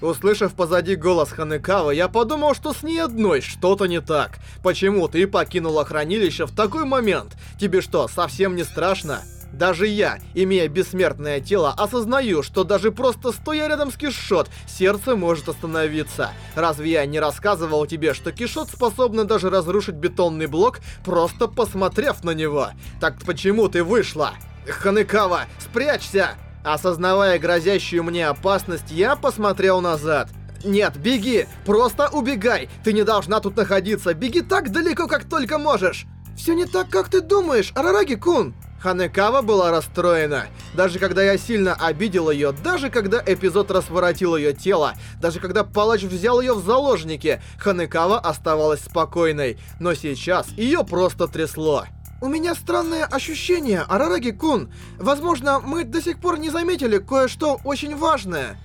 Услышав позади голос Ханекава, я подумал, что с ней одной что-то не так. Почему ты покинула хранилище в такой момент? Тебе что, совсем не страшно? Даже я, имея бессмертное тело, осознаю, что даже просто стоя рядом с Кишот, сердце может остановиться. Разве я не рассказывал тебе, что Кишот способна даже разрушить бетонный блок, просто посмотрев на него? Так почему ты вышла? Ханекава, спрячься! Осознавая грозящую мне опасность, я посмотрел назад. Нет, беги! Просто убегай! Ты не должна тут находиться! Беги так далеко, как только можешь! Все не так, как ты думаешь, Арараги-кун! Ханекава была расстроена. Даже когда я сильно обидел ее, даже когда эпизод разворотил ее тело, даже когда палач взял ее в заложники, Ханекава оставалась спокойной. Но сейчас ее просто трясло. «У меня странное ощущение, Арараги-кун. Возможно, мы до сих пор не заметили кое-что очень важное».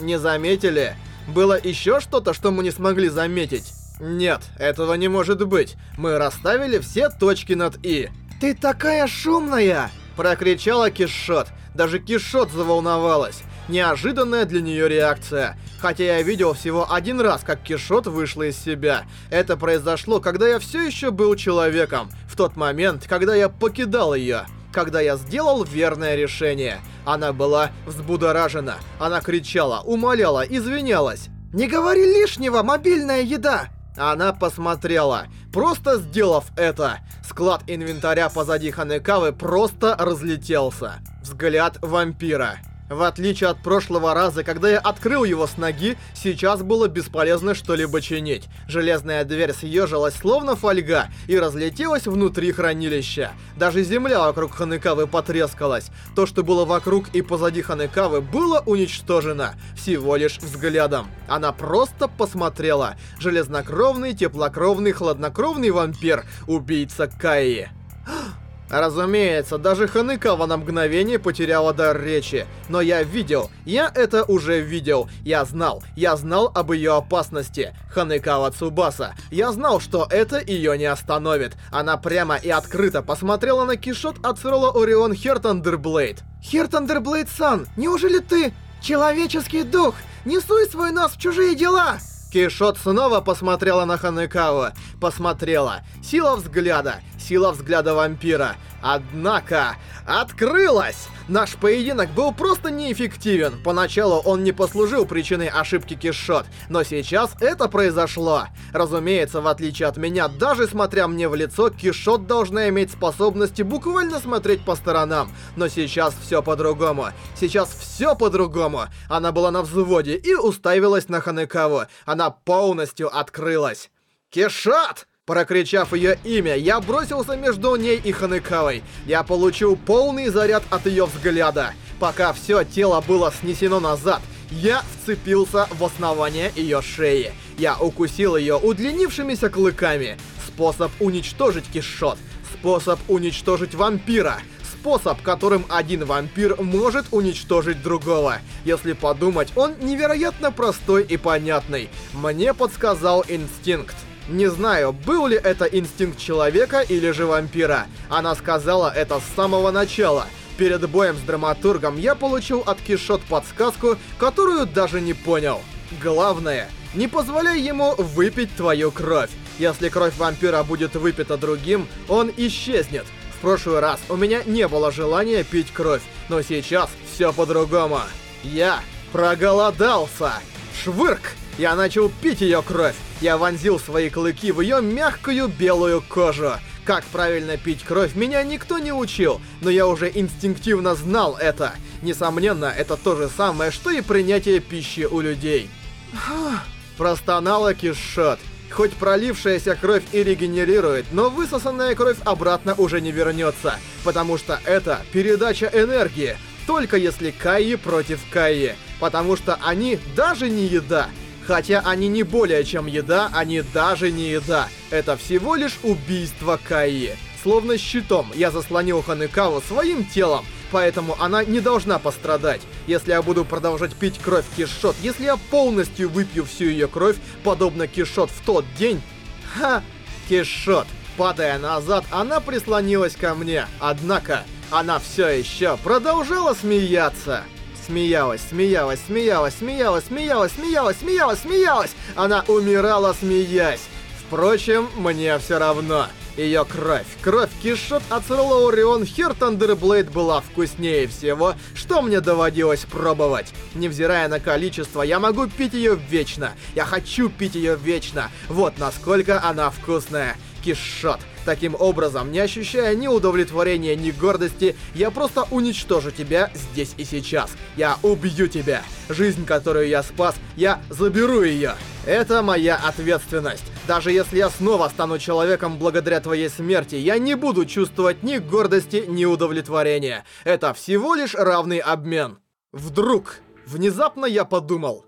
«Не заметили? Было еще что-то, что мы не смогли заметить?» «Нет, этого не может быть. Мы расставили все точки над «и». «Ты такая шумная!» — прокричала Кишот. Даже Кишот заволновалась. Неожиданная для нее реакция. Хотя я видел всего один раз, как Кишот вышла из себя. Это произошло, когда я все еще был человеком. В тот момент, когда я покидал ее. Когда я сделал верное решение. Она была взбудоражена. Она кричала, умоляла, извинялась. «Не говори лишнего, мобильная еда!» Она посмотрела. Просто сделав это, склад инвентаря позади Ханекавы просто разлетелся. Взгляд вампира. В отличие от прошлого раза, когда я открыл его с ноги, сейчас было бесполезно что-либо чинить. Железная дверь съежилась, словно фольга, и разлетелась внутри хранилища. Даже земля вокруг Ханекавы потрескалась. То, что было вокруг и позади Ханекавы, было уничтожено. Всего лишь взглядом. Она просто посмотрела. Железнокровный, теплокровный, хладнокровный вампир. Убийца Каи. Разумеется, даже Ханыкава на мгновение потеряла дар речи. Но я видел, я это уже видел. Я знал, я знал об ее опасности. Ханыкава Цубаса. Я знал, что это ее не остановит. Она прямо и открыто посмотрела на кишот от Срола Орион Хертандерблейд. Хертандерблейд-сан, неужели ты человеческий дух? Не суй свой нос в чужие дела! Кишот снова посмотрела на Ханекава. Посмотрела. Сила взгляда. Сила взгляда вампира. Однако, открылась! Наш поединок был просто неэффективен. Поначалу он не послужил причиной ошибки Кишот, но сейчас это произошло. Разумеется, в отличие от меня, даже смотря мне в лицо, Кишот должна иметь способности буквально смотреть по сторонам. Но сейчас все по-другому. Сейчас все по-другому. Она была на взводе и уставилась на Ханекаву. Она полностью открылась. «Кишот!» Прокричав ее имя, я бросился между ней и Ханекавой. Я получил полный заряд от ее взгляда. Пока все тело было снесено назад, я вцепился в основание ее шеи. Я укусил ее удлинившимися клыками. Способ уничтожить Кишот. Способ уничтожить вампира. Способ, которым один вампир может уничтожить другого. Если подумать, он невероятно простой и понятный. Мне подсказал инстинкт. Не знаю, был ли это инстинкт человека или же вампира. Она сказала это с самого начала. Перед боем с драматургом я получил от Кишот подсказку, которую даже не понял. Главное, не позволяй ему выпить твою кровь. Если кровь вампира будет выпита другим, он исчезнет. Прошлый раз у меня не было желания пить кровь, но сейчас все по-другому. Я проголодался. Швырк! Я начал пить ее кровь. Я вонзил свои клыки в ее мягкую белую кожу. Как правильно пить кровь, меня никто не учил, но я уже инстинктивно знал это. Несомненно, это то же самое, что и принятие пищи у людей. Простонала Кишот. Хоть пролившаяся кровь и регенерирует, но высосанная кровь обратно уже не вернется, потому что это передача энергии, только если Кайи против Кайи, потому что они даже не еда. Хотя они не более чем еда, они даже не еда. Это всего лишь убийство Каи. Словно щитом я заслонил Ханекаву своим телом, поэтому она не должна пострадать. Если я буду продолжать пить кровь Кишот, если я полностью выпью всю ее кровь, подобно Кишот в тот день... Ха! Кишот! Падая назад, она прислонилась ко мне, однако она все еще продолжала смеяться. Смеялась, смеялась, смеялась, смеялась, смеялась, смеялась, смеялась, смеялась. Она умирала, смеясь. Впрочем, мне все равно. Ее кровь, кровь Кишот Ацерла Орион Хер Тандерблейд была вкуснее всего, что мне доводилось пробовать. Невзирая на количество, я могу пить ее вечно. Я хочу пить ее вечно. Вот насколько она вкусная. Кишот. Таким образом, не ощущая ни удовлетворения, ни гордости, я просто уничтожу тебя здесь и сейчас. Я убью тебя. Жизнь, которую я спас, я заберу ее. Это моя ответственность. Даже если я снова стану человеком благодаря твоей смерти, я не буду чувствовать ни гордости, ни удовлетворения. Это всего лишь равный обмен. Вдруг, внезапно я подумал,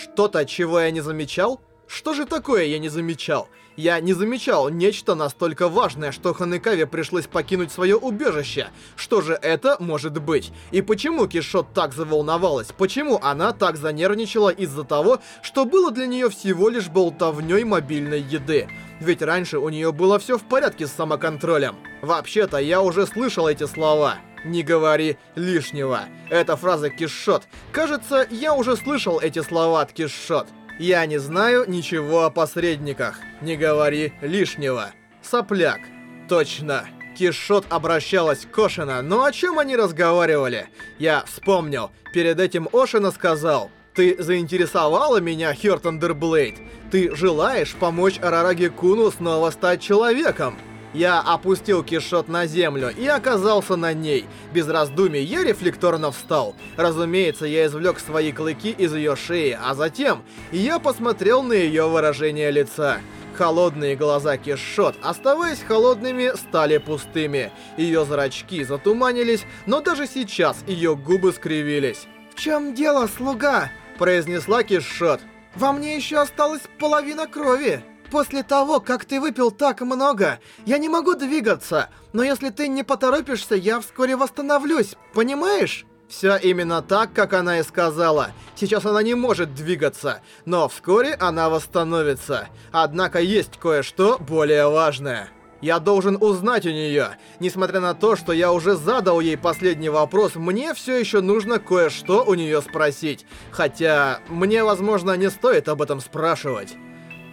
что-то, чего я не замечал? Что же такое я не замечал? Я не замечал нечто настолько важное, что Ханекаве пришлось покинуть свое убежище. Что же это может быть? И почему Кишот так заволновалась? Почему она так занервничала из-за того, что было для нее всего лишь болтовней мобильной еды? Ведь раньше у нее было все в порядке с самоконтролем. Вообще-то я уже слышал эти слова. «Не говори лишнего». Это фраза Кишот. Кажется, я уже слышал эти слова от Кишот. Я не знаю ничего о посредниках. Не говори лишнего. Сопляк. Точно. Кишот обращалась к Ошина, но о чем они разговаривали? Я вспомнил. Перед этим Ошина сказал, «Ты заинтересовала меня, Хёртендерблейд. Ты желаешь помочь Арараги Куну снова стать человеком?» Я опустил кишот на землю и оказался на ней. Без раздумий я рефлекторно встал. Разумеется, я извлек свои клыки из ее шеи, а затем я посмотрел на ее выражение лица. Холодные глаза Кишот, оставаясь холодными, стали пустыми. Ее зрачки затуманились, но даже сейчас ее губы скривились. «В чем дело, слуга?» – произнесла Кишот. «Во мне еще осталась половина крови». После того, как ты выпил так много, я не могу двигаться. Но если ты не поторопишься, я вскоре восстановлюсь. Понимаешь? Все именно так, как она и сказала. Сейчас она не может двигаться, но вскоре она восстановится. Однако есть кое-что более важное. Я должен узнать у нее. Несмотря на то, что я уже задал ей последний вопрос, мне все еще нужно кое-что у нее спросить. Хотя, мне, возможно, не стоит об этом спрашивать.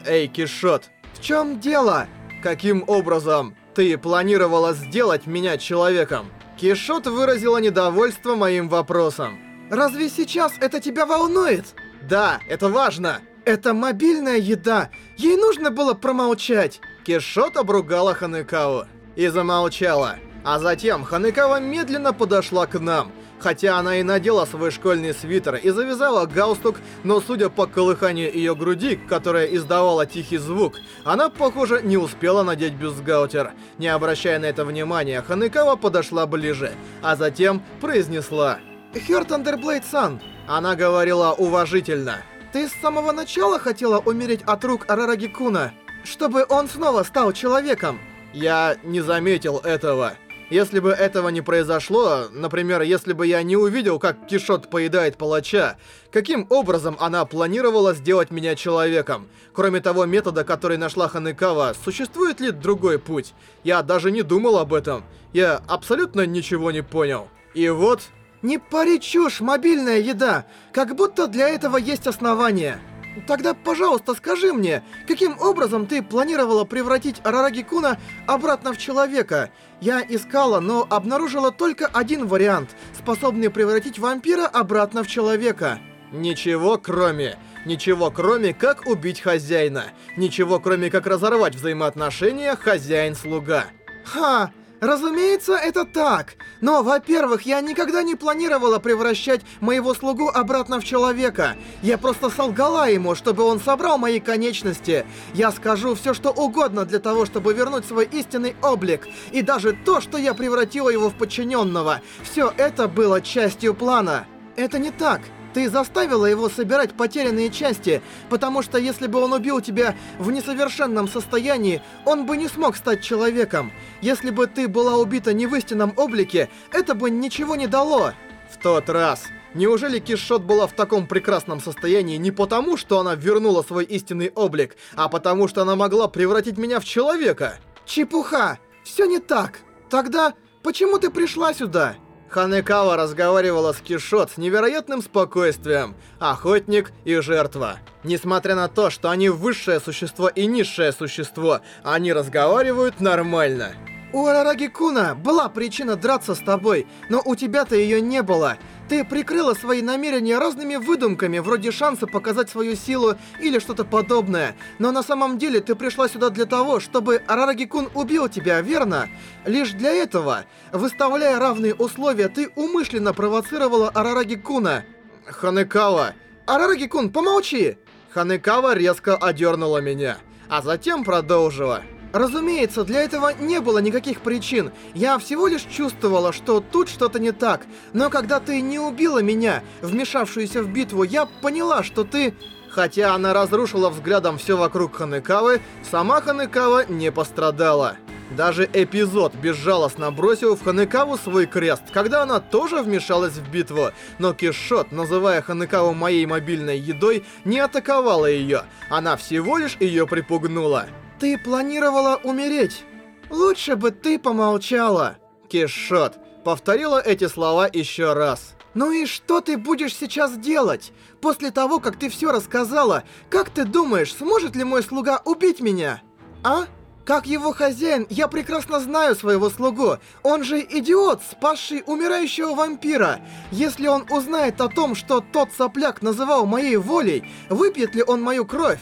Эй, Кишот, в чем дело? Каким образом ты планировала сделать меня человеком? Кишот выразила недовольство моим вопросом. Разве сейчас это тебя волнует? Да, это важно. Это мобильная еда. Ей нужно было промолчать. Кишот обругала Ханекаву и замолчала. А затем Ханекава медленно подошла к нам. Хотя она и надела свой школьный свитер и завязала галстук, но судя по колыханию ее груди, которая издавала тихий звук, она, похоже, не успела надеть бюстгальтер. Не обращая на это внимания, Ханекава подошла ближе, а затем произнесла «Хёрт Андерблейд-сан». Она говорила уважительно. «Ты с самого начала хотела умереть от рук Арараги-куна, чтобы он снова стал человеком?» Я не заметил этого. Если бы этого не произошло, например, если бы я не увидел, как Кишот поедает палача, каким образом она планировала сделать меня человеком? Кроме того метода, который нашла Ханекава, существует ли другой путь? Я даже не думал об этом. Я абсолютно ничего не понял. И вот... Не пари чушь, мобильная еда! Как будто для этого есть основания. Тогда, пожалуйста, скажи мне, каким образом ты планировала превратить Арараги Куна обратно в человека? Я искала, но обнаружила только один вариант, способный превратить вампира обратно в человека. Ничего кроме... Ничего кроме как убить хозяина. Ничего кроме как разорвать взаимоотношения хозяин-слуга. Ха! Разумеется, это так. Но, во-первых, я никогда не планировала превращать моего слугу обратно в человека. Я просто солгала ему, чтобы он собрал мои конечности. Я скажу все, что угодно для того, чтобы вернуть свой истинный облик. И даже то, что я превратила его в подчиненного. Все это было частью плана. Это не так. Ты заставила его собирать потерянные части, потому что если бы он убил тебя в несовершенном состоянии, он бы не смог стать человеком. Если бы ты была убита не в истинном облике, это бы ничего не дало. В тот раз. Неужели Кишот была в таком прекрасном состоянии не потому, что она вернула свой истинный облик, а потому что она могла превратить меня в человека? Чепуха! Все не так. Тогда почему ты пришла сюда? Ханекава разговаривала с Кишот с невероятным спокойствием. Охотник и жертва. Несмотря на то, что они высшее существо и низшее существо, они разговаривают нормально. У Арараги Куна была причина драться с тобой, но у тебя-то ее не было. Ты прикрыла свои намерения разными выдумками, вроде шанса показать свою силу или что-то подобное. Но на самом деле ты пришла сюда для того, чтобы Арараги Кун убил тебя, верно? Лишь для этого, выставляя равные условия, ты умышленно провоцировала Арараги Куна. Ханекава. Арараги Кун, помолчи! Ханекава резко одернула меня, а затем продолжила. Разумеется, для этого не было никаких причин. Я всего лишь чувствовала, что тут что-то не так. Но когда ты не убила меня, вмешавшуюся в битву, я поняла, что ты... Хотя она разрушила взглядом все вокруг Ханекавы, сама Ханекава не пострадала. Даже эпизод безжалостно бросил в Ханекаву свой крест, когда она тоже вмешалась в битву, но Кишот, называя Ханекаву моей мобильной едой, не атаковала ее, она всего лишь ее припугнула. Ты планировала умереть. Лучше бы ты помолчала. Кишот повторила эти слова еще раз. Ну и что ты будешь сейчас делать? После того, как ты все рассказала, как ты думаешь, сможет ли мой слуга убить меня? А? Как его хозяин, я прекрасно знаю своего слугу. Он же идиот, спасший умирающего вампира. Если он узнает о том, что тот сопляк называл моей волей, выпьет ли он мою кровь?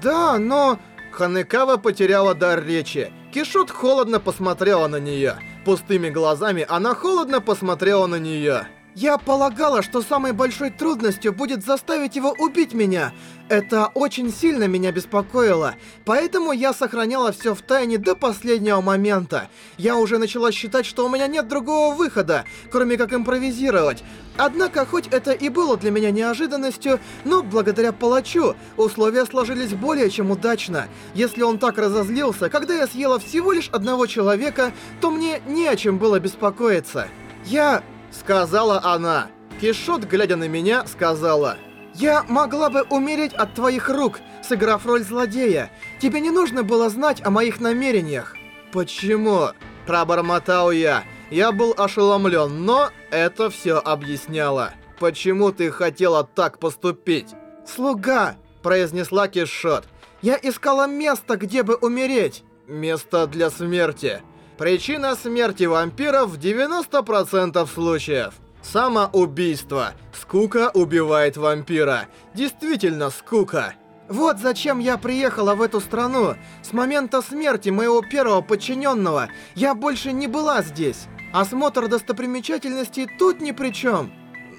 Да, но... Ханекава потеряла дар речи. Кишот холодно посмотрела на нее. Пустыми глазами она холодно посмотрела на нее. Я полагала, что самой большой трудностью будет заставить его убить меня. Это очень сильно меня беспокоило. Поэтому я сохраняла все в тайне до последнего момента. Я уже начала считать, что у меня нет другого выхода, кроме как импровизировать. Однако, хоть это и было для меня неожиданностью, но благодаря палачу условия сложились более чем удачно. Если он так разозлился, когда я съела всего лишь одного человека, то мне не о чем было беспокоиться. Я Сказала она. Кишот, глядя на меня, сказала. «Я могла бы умереть от твоих рук, сыграв роль злодея. Тебе не нужно было знать о моих намерениях». «Почему?» Пробормотал я. Я был ошеломлен, но это все объясняло. «Почему ты хотела так поступить?» «Слуга!» произнесла Кишот. «Я искала место, где бы умереть». «Место для смерти». Причина смерти вампиров в 90% случаев. Самоубийство. Скука убивает вампира. Действительно скука. Вот зачем я приехала в эту страну. С момента смерти моего первого подчиненного я больше не была здесь. Осмотр достопримечательностей тут ни при чем.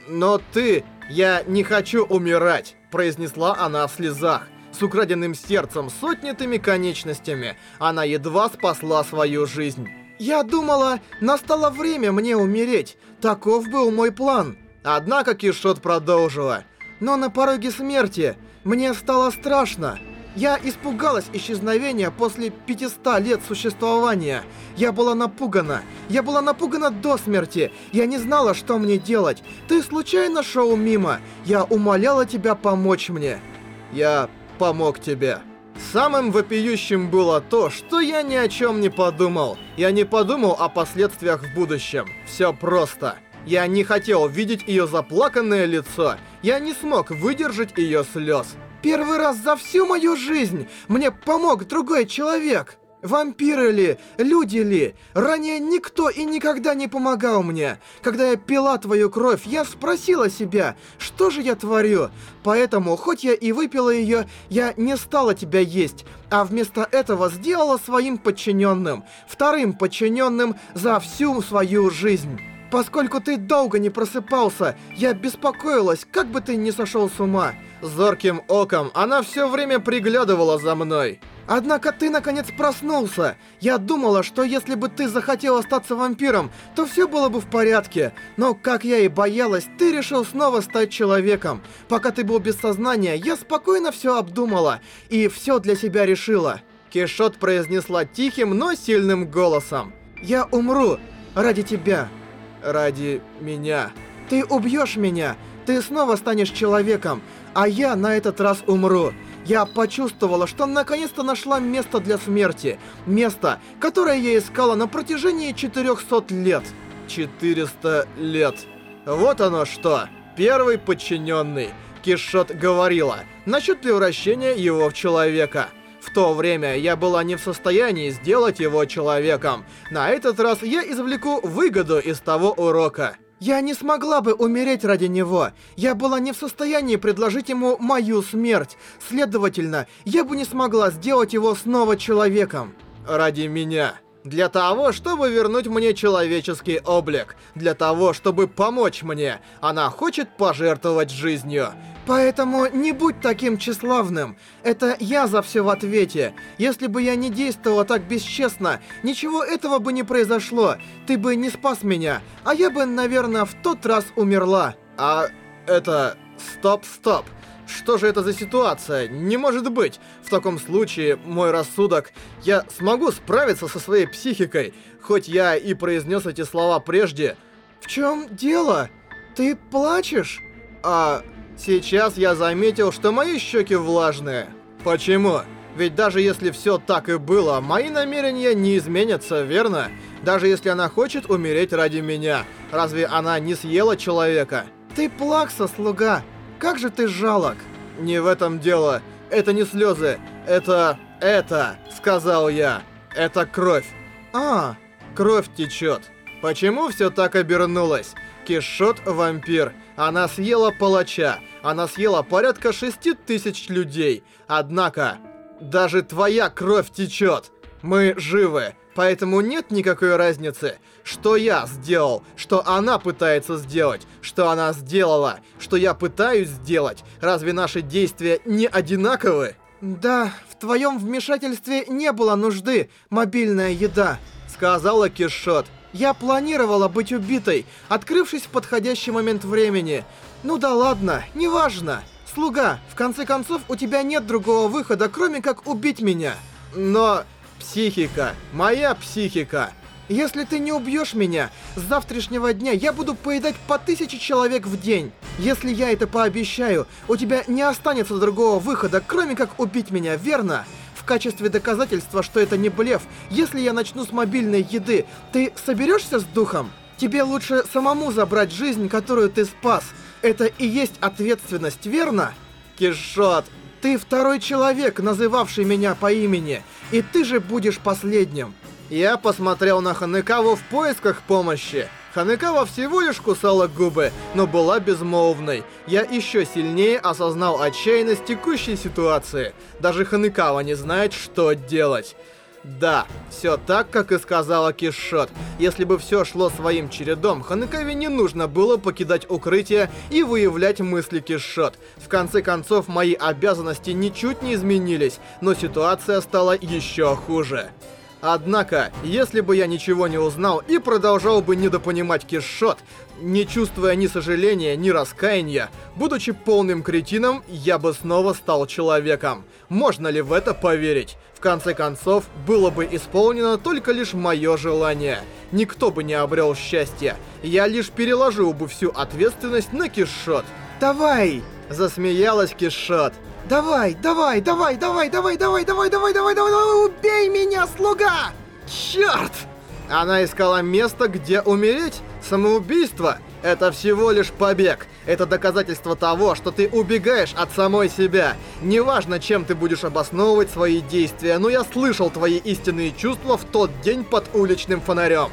Но ты... Я не хочу умирать, произнесла она в слезах с украденным сердцем, сотнятыми конечностями, она едва спасла свою жизнь. «Я думала, настало время мне умереть. Таков был мой план». Однако Кишот продолжила. «Но на пороге смерти мне стало страшно. Я испугалась исчезновения после 500 лет существования. Я была напугана. Я была напугана до смерти. Я не знала, что мне делать. Ты случайно шел мимо. Я умоляла тебя помочь мне». «Я помог тебе. Самым вопиющим было то, что я ни о чем не подумал. Я не подумал о последствиях в будущем. Все просто. Я не хотел видеть ее заплаканное лицо. Я не смог выдержать ее слез. Первый раз за всю мою жизнь мне помог другой человек. Вампиры ли? Люди ли? Ранее никто и никогда не помогал мне. Когда я пила твою кровь, я спросила себя, что же я творю? Поэтому, хоть я и выпила ее, я не стала тебя есть, а вместо этого сделала своим подчиненным, вторым подчиненным за всю свою жизнь. Поскольку ты долго не просыпался, я беспокоилась, как бы ты не сошел с ума. Зорким оком она все время приглядывала за мной. Однако ты наконец проснулся. Я думала, что если бы ты захотел остаться вампиром, то все было бы в порядке. Но, как я и боялась, ты решил снова стать человеком. Пока ты был без сознания, я спокойно все обдумала и все для себя решила. Кишот произнесла тихим, но сильным голосом. Я умру ради тебя. Ради меня. Ты убьешь меня. Ты снова станешь человеком, а я на этот раз умру. Я почувствовала, что наконец-то нашла место для смерти. Место, которое я искала на протяжении 400 лет. 400 лет. Вот оно что. Первый подчиненный. Кишот говорила насчет превращения его в человека. В то время я была не в состоянии сделать его человеком. На этот раз я извлеку выгоду из того урока. Я не смогла бы умереть ради него. Я была не в состоянии предложить ему мою смерть. Следовательно, я бы не смогла сделать его снова человеком. Ради меня. Для того, чтобы вернуть мне человеческий облик. Для того, чтобы помочь мне. Она хочет пожертвовать жизнью. Поэтому не будь таким тщеславным. Это я за все в ответе. Если бы я не действовала так бесчестно, ничего этого бы не произошло. Ты бы не спас меня, а я бы, наверное, в тот раз умерла. А это... Стоп, стоп. Что же это за ситуация? Не может быть. В таком случае, мой рассудок... Я смогу справиться со своей психикой, хоть я и произнес эти слова прежде. В чем дело? Ты плачешь? А... Сейчас я заметил, что мои щеки влажные. Почему? Ведь даже если все так и было, мои намерения не изменятся, верно? Даже если она хочет умереть ради меня. Разве она не съела человека? Ты плакса, слуга. Как же ты жалок. Не в этом дело. Это не слезы. Это... это, сказал я. Это кровь. А, кровь течет. Почему все так обернулось? Кишот — вампир. Она съела палача. Она съела порядка шести тысяч людей. Однако, даже твоя кровь течет. Мы живы, поэтому нет никакой разницы, что я сделал, что она пытается сделать, что она сделала, что я пытаюсь сделать. Разве наши действия не одинаковы? Да, в твоем вмешательстве не было нужды, мобильная еда, сказала Кишот. Я планировала быть убитой, открывшись в подходящий момент времени. Ну да ладно, неважно. Слуга, в конце концов, у тебя нет другого выхода, кроме как убить меня. Но психика, моя психика. Если ты не убьешь меня, с завтрашнего дня я буду поедать по тысяче человек в день. Если я это пообещаю, у тебя не останется другого выхода, кроме как убить меня, верно? В качестве доказательства, что это не блеф, если я начну с мобильной еды, ты соберешься с духом? Тебе лучше самому забрать жизнь, которую ты спас. Это и есть ответственность, верно? Кишот, ты второй человек, называвший меня по имени, и ты же будешь последним. Я посмотрел на Ханекаву в поисках помощи. Ханекава всего лишь кусала губы, но была безмолвной. Я еще сильнее осознал отчаянность текущей ситуации. Даже Ханекава не знает, что делать. Да, все так, как и сказала Кишот. Если бы все шло своим чередом, Ханекаве не нужно было покидать укрытие и выявлять мысли Кишот. В конце концов, мои обязанности ничуть не изменились, но ситуация стала еще хуже. Однако, если бы я ничего не узнал и продолжал бы недопонимать Кишот, не чувствуя ни сожаления, ни раскаяния, будучи полным кретином, я бы снова стал человеком. Можно ли в это поверить? В конце концов, было бы исполнено только лишь мое желание. Никто бы не обрел счастья. Я лишь переложил бы всю ответственность на Кишот. «Давай!» — засмеялась Кишот. Давай, давай, давай, давай, давай, давай, давай, давай, давай, давай, давай, убей меня, слуга! Черт! Она искала место, где умереть? Самоубийство? Это всего лишь побег. Это доказательство того, что ты убегаешь от самой себя. Неважно, чем ты будешь обосновывать свои действия, но я слышал твои истинные чувства в тот день под уличным фонарем.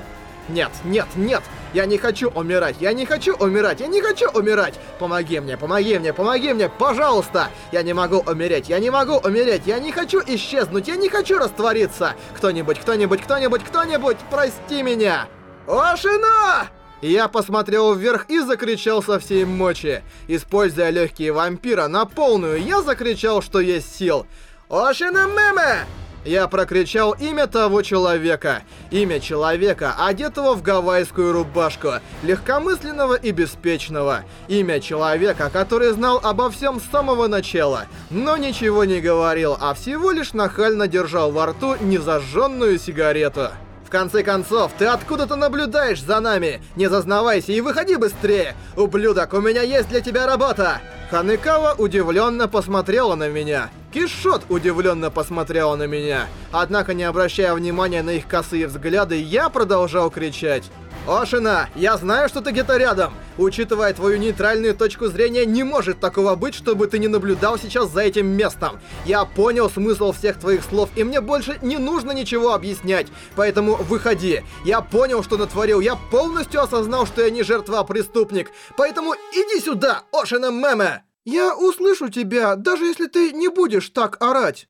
Нет, нет, нет! Я не хочу умирать! Я не хочу умирать! Я не хочу умирать! Помоги мне, помоги мне, помоги мне, пожалуйста! Я не могу умереть! Я не могу умереть! Я не хочу исчезнуть! Я не хочу раствориться! Кто-нибудь, кто-нибудь, кто-нибудь, кто-нибудь, прости меня! Ошина! Я посмотрел вверх и закричал со всей мочи. Используя легкие вампира на полную, я закричал, что есть сил. «Ошина Меме!» Я прокричал имя того человека. Имя человека, одетого в гавайскую рубашку, легкомысленного и беспечного. Имя человека, который знал обо всем с самого начала, но ничего не говорил, а всего лишь нахально держал во рту незажженную сигарету. В конце концов, ты откуда-то наблюдаешь за нами. Не зазнавайся и выходи быстрее. Ублюдок, у меня есть для тебя работа. Ханекава удивленно посмотрела на меня. Кишот удивленно посмотрела на меня. Однако, не обращая внимания на их косые взгляды, я продолжал кричать. Ошина, я знаю, что ты где-то рядом. Учитывая твою нейтральную точку зрения, не может такого быть, чтобы ты не наблюдал сейчас за этим местом. Я понял смысл всех твоих слов, и мне больше не нужно ничего объяснять. Поэтому выходи. Я понял, что натворил. Я полностью осознал, что я не жертва, а преступник. Поэтому иди сюда, Ошина Меме! Я услышу тебя, даже если ты не будешь так орать.